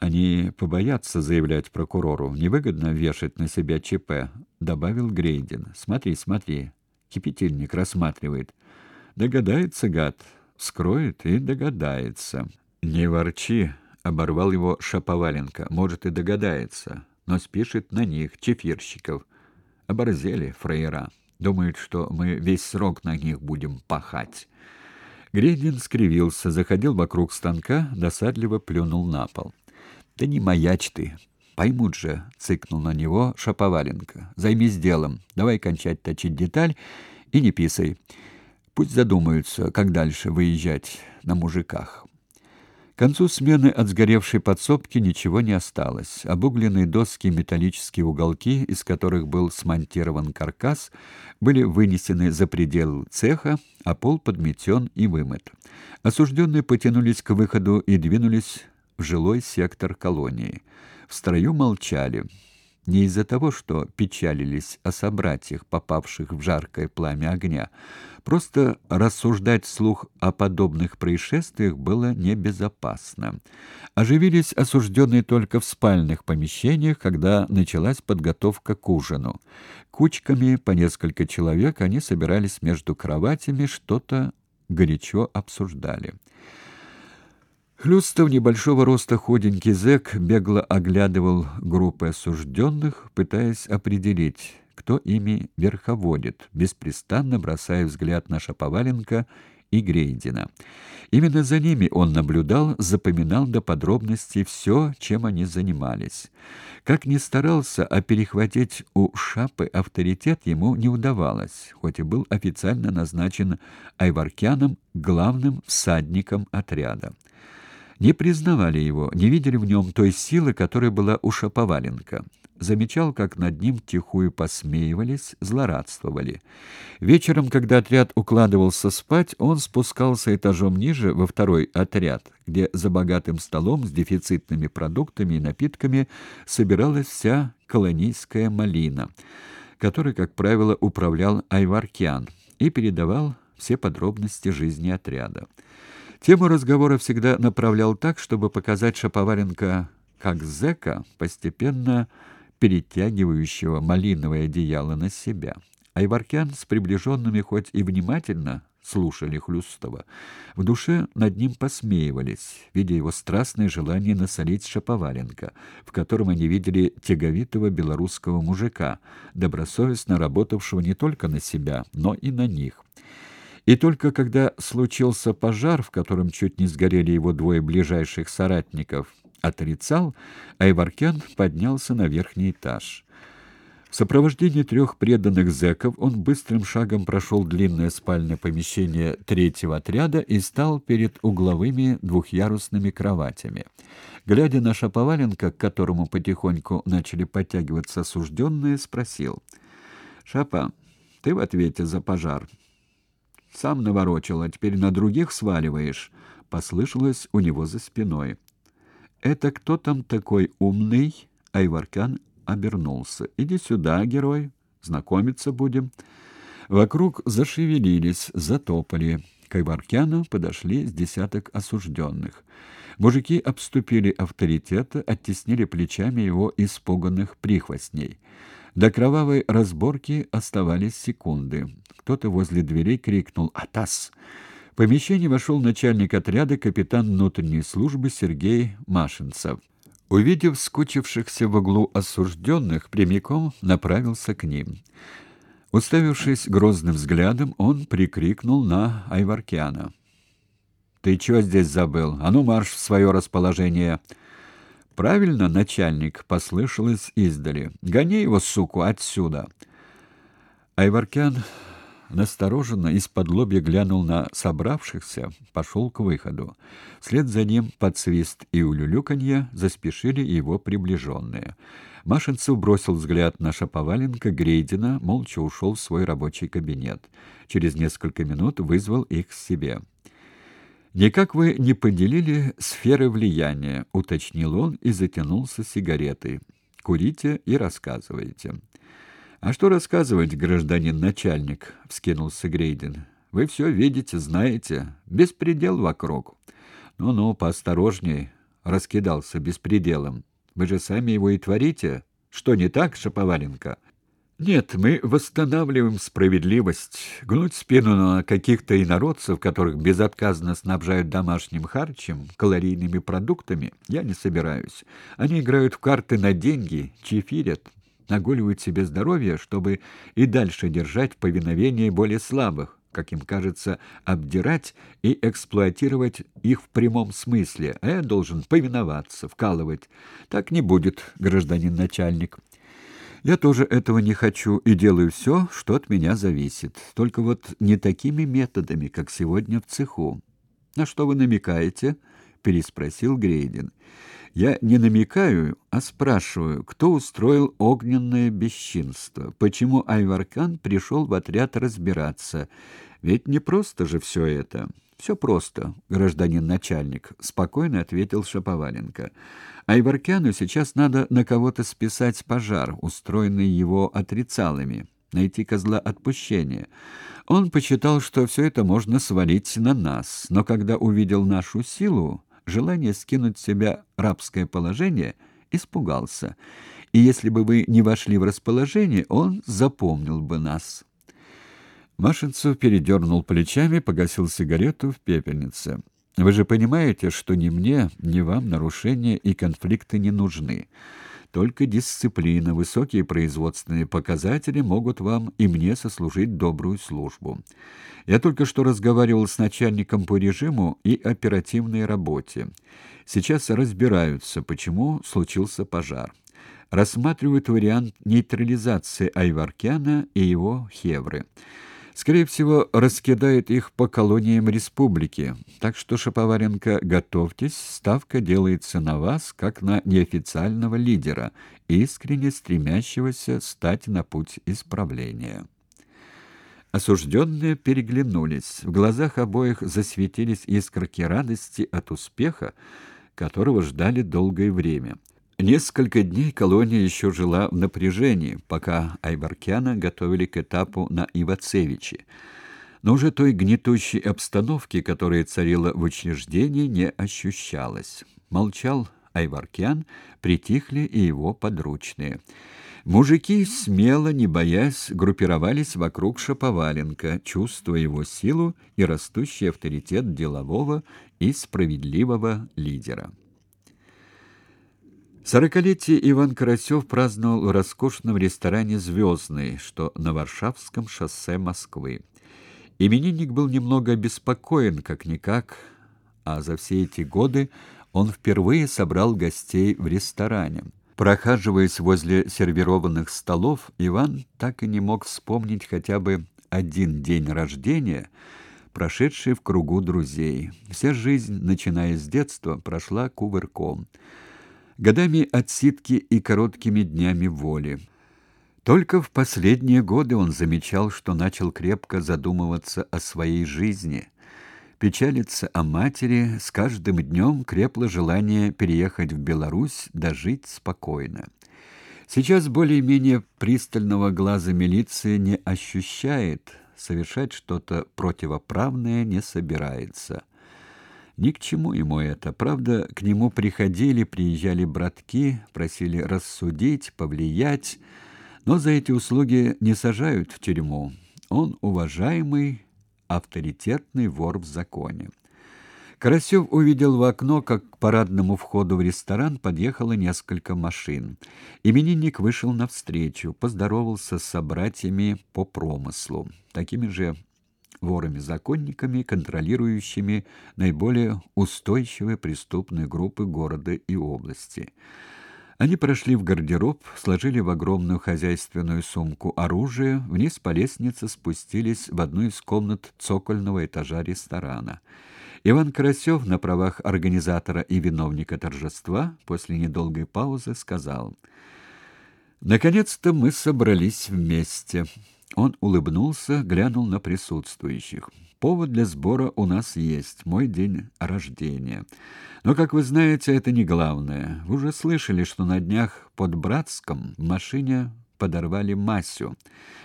Они побоятся заявлять прокурору. Невыгодно вешать на себя ЧП, добавил Грейдин. Смотри, смотри. Кипятильник рассматривает. Догадается гад, скроет и догадается. Не ворчи, оборвал его Шаповаленко. Может и догадается, но спишет на них чефирщиков. Оборзели фраера. Думают, что мы весь срок на них будем пахать. Грейдин скривился, заходил вокруг станка, досадливо плюнул на пол. Да не маячь ты. Поймут же, цыкнул на него Шаповаленко. Займись делом. Давай кончать точить деталь и не писай. Пусть задумаются, как дальше выезжать на мужиках. К концу смены от сгоревшей подсобки ничего не осталось. Обугленные доски и металлические уголки, из которых был смонтирован каркас, были вынесены за пределы цеха, а пол подметен и вымыт. Осужденные потянулись к выходу и двинулись в жилой сектор колонии. В строю молчали. Не из-за того, что печалились о собратьях, попавших в жаркое пламя огня. Просто рассуждать вслух о подобных происшествиях было небезопасно. Оживились осужденные только в спальных помещениях, когда началась подготовка к ужину. Кучками по несколько человек они собирались между кроватями, что-то горячо обсуждали. Хлюстов, небольшого роста худенький зэк, бегло оглядывал группы осужденных, пытаясь определить, кто ими верховодит, беспрестанно бросая взгляд на Шаповаленко и Грейдина. Именно за ними он наблюдал, запоминал до подробностей все, чем они занимались. Как ни старался, а перехватить у Шапы авторитет ему не удавалось, хоть и был официально назначен Айваркяном главным всадником отряда не признавали его, не видели в нем той силы, которая была у Шаповаленко. Замечал, как над ним тихую посмеивались, злорадствовали. Вечером, когда отряд укладывался спать, он спускался этажом ниже во второй отряд, где за богатым столом с дефицитными продуктами и напитками собиралась вся колонийская малина, которой, как правило, управлял Айваркян и передавал все подробности жизни отряда. Тему разговора всегда направлял так, чтобы показать Шаповаленко как зэка, постепенно перетягивающего малиновое одеяло на себя. Айваркян с приближенными хоть и внимательно слушали Хлюстова, в душе над ним посмеивались, видя его страстное желание насолить Шаповаленко, в котором они видели тяговитого белорусского мужика, добросовестно работавшего не только на себя, но и на них. И только когда случился пожар, в котором чуть не сгорели его двое ближайших соратников, отрицал, Айваркян поднялся на верхний этаж. В сопровождении трех преданных зэков он быстрым шагом прошел длинное спальное помещение третьего отряда и стал перед угловыми двухъярусными кроватями. Глядя на Шаповаленко, к которому потихоньку начали подтягиваться осужденные, спросил. «Шапа, ты в ответе за пожар?» Сам наворочил, а теперь на других сваливаешь, послышалось у него за спиной. Это кто там такой умный? Айваркан обернулся. Иди сюда, герой, знакомиться будем. Вокруг зашевелились, затопали. К Айваркяну подошли с десяток осужденных. Мужики обступили авторитета, оттеснили плечами его испуганных прихвостней. До кровавой разборки оставались секунды. Кто-то возле дверей крикнул «Атас!». В помещение вошел начальник отряда, капитан внутренней службы Сергей Машинцев. Увидев скучившихся в углу осужденных, прямиком направился к ним. Уставившись грозным взглядом, он прикрикнул на Айваркиана. «Ты чего здесь забыл? А ну марш в свое расположение!» «Правильно, начальник!» — послышалось издали. «Гони его, суку, отсюда!» Айваркян настороженно из-под лобья глянул на собравшихся, пошел к выходу. Вслед за ним под свист и улюлюканье заспешили его приближенные. Машинцев бросил взгляд на Шаповаленко, Грейдина, молча ушел в свой рабочий кабинет. Через несколько минут вызвал их к себе. «Никак вы не поделили сферы влияния», — уточнил он и затянулся сигаретой. «Курите и рассказывайте». «А что рассказывать, гражданин начальник?» — вскинулся Грейдин. «Вы все видите, знаете. Беспредел вокруг. Ну-ну, поосторожней, раскидался беспределом. Вы же сами его и творите. Что не так, Шаповаленко? Нет, мы восстанавливаем справедливость. Гнуть спину на каких-то инородцев, которых безотказно снабжают домашним харчем, калорийными продуктами, я не собираюсь. Они играют в карты на деньги, чефирят, нагуливают себе здоровье, чтобы и дальше держать в повиновении более слабых, как им кажется, обдирать и эксплуатировать их в прямом смысле, а я должен повиноваться, вкалывать. Так не будет, гражданин начальник. Я тоже этого не хочу и делаю все, что от меня зависит. Только вот не такими методами, как сегодня в цеху. На что вы намекаете? переспросил Грейдин. Я не намекаю, а спрашиваю, кто устроил огненное бесчинство? Почему Айваркан пришел в отряд разбираться? Ведь не просто же все это. «Все просто, гражданин начальник, спокойно ответил Шаповаленко. Айваркяну сейчас надо на кого-то списать пожар, устроенный его отрицалами, найти козла отпущения. Он посчитал, что все это можно свалить на нас, но когда увидел нашу силу, желание скинуть с себя рабское положение, испугался. И если бы вы не вошли в расположение, он запомнил бы нас. Машинцев передернул плечами, погасил сигарету в пепельнице. Вы же понимаете, что ни мне, ни вам нарушения и конфликты не нужны. Только дисциплина, высокие производственные показатели могут вам и мне сослужить добрую службу. Я только что разговаривал с начальником по режиму и оперативной работе. Сейчас разбираются, почему случился пожар. Рассматривают вариант нейтрализации Айваркяна и его Хевры. Скорее всего, раскидает их по колониям республики. Так что, Шаповаренко, готовьтесь, ставка делается на вас, как на неофициального лидера, искренне стремящегося стать на путь исправления. Осужденные переглянулись. В глазах обоих засветились искорки радости от успеха, которого ждали долгое время. Несколько дней колония еще жила в напряжении, пока Айваркяна готовили к этапу на Ивацевиче. Но уже той гнетущей обстановки, которая царила в учреждении, не ощущалось. Молчал Айваркян, притихли и его подручные. Мужики, смело, не боясь, группировались вокруг Шаповаленко, чувствуя его силу и растущий авторитет делового и справедливого лидера. Сорокалетие Иван Карасев праздновал в роскошном ресторане «Звездный», что на Варшавском шоссе Москвы. Именинник был немного обеспокоен, как-никак, а за все эти годы он впервые собрал гостей в ресторане. Прохаживаясь возле сервированных столов, Иван так и не мог вспомнить хотя бы один день рождения, прошедший в кругу друзей. Вся жизнь, начиная с детства, прошла кувырком – годами отсидки и короткими днями воли. Только в последние годы он замечал, что начал крепко задумываться о своей жизни, печалиться о матери, с каждым днем крепло желание переехать в Беларусь, дожить спокойно. Сейчас более-менее пристального глаза милиции не ощущает, совершать что-то противоправное не собирается. Ни к чему ему это. Правда, к нему приходили, приезжали братки, просили рассудить, повлиять, но за эти услуги не сажают в тюрьму. Он уважаемый, авторитетный вор в законе. Карасев увидел в окно, как к парадному входу в ресторан подъехало несколько машин. Именинник вышел навстречу, поздоровался с собратьями по промыслу, такими же ворами-законниками, контролирующими наиболее устойчивые преступные группы города и области. Они прошли в гардероб, сложили в огромную хозяйственную сумку оружие, вниз по лестнице спустились в одну из комнат цокольного этажа ресторана. Иван Карасев на правах организатора и виновника торжества после недолгой паузы сказал: "Наконец-то мы собрались вместе". Он улыбнулся, глянул на присутствующих. Повод для сбора у нас есть мой день рождения. Но, как вы знаете, это не главное. Вы уже слышали, что на днях под Братском в машине подорвали Масю.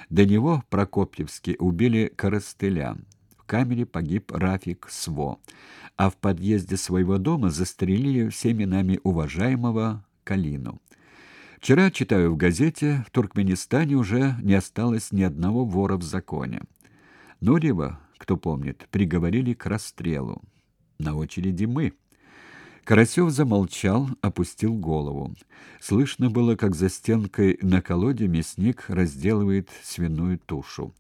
До него Прокопьевски убили Коростыля. В камере погиб Рафик Сво, а в подъезде своего дома застрелили всеми нами уважаемого Калину. Вчера, читаю в газете, в Туркменистане уже не осталось ни одного вора в законе. Нурева, кто помнит, приговорили к расстрелу. На очереди мы. Карасев замолчал, опустил голову. Слышно было, как за стенкой на колоде мясник разделывает свиную тушу.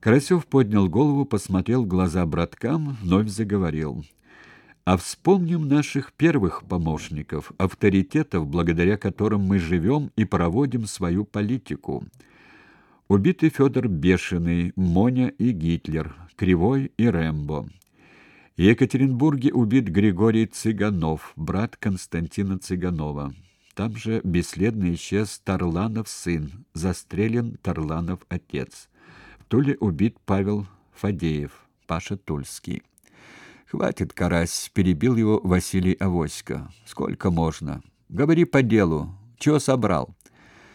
Карасев поднял голову, посмотрел в глаза браткам, вновь заговорил. А вспомним наших первых помощников, авторитетов, благодаря которым мы живем и проводим свою политику. Убиты Федор Бешеный, Моня и Гитлер, Кривой и Рэмбо. В Екатеринбурге убит Григорий Цыганов, брат Константина Цыганова. Там же бесследно исчез Тарланов сын, застрелен Тарланов отец. В Туле убит Павел Фадеев, Паша Тульский. Хватит, карась, перебил его Василий Авоська. Сколько можно? Говори по делу. Чего собрал?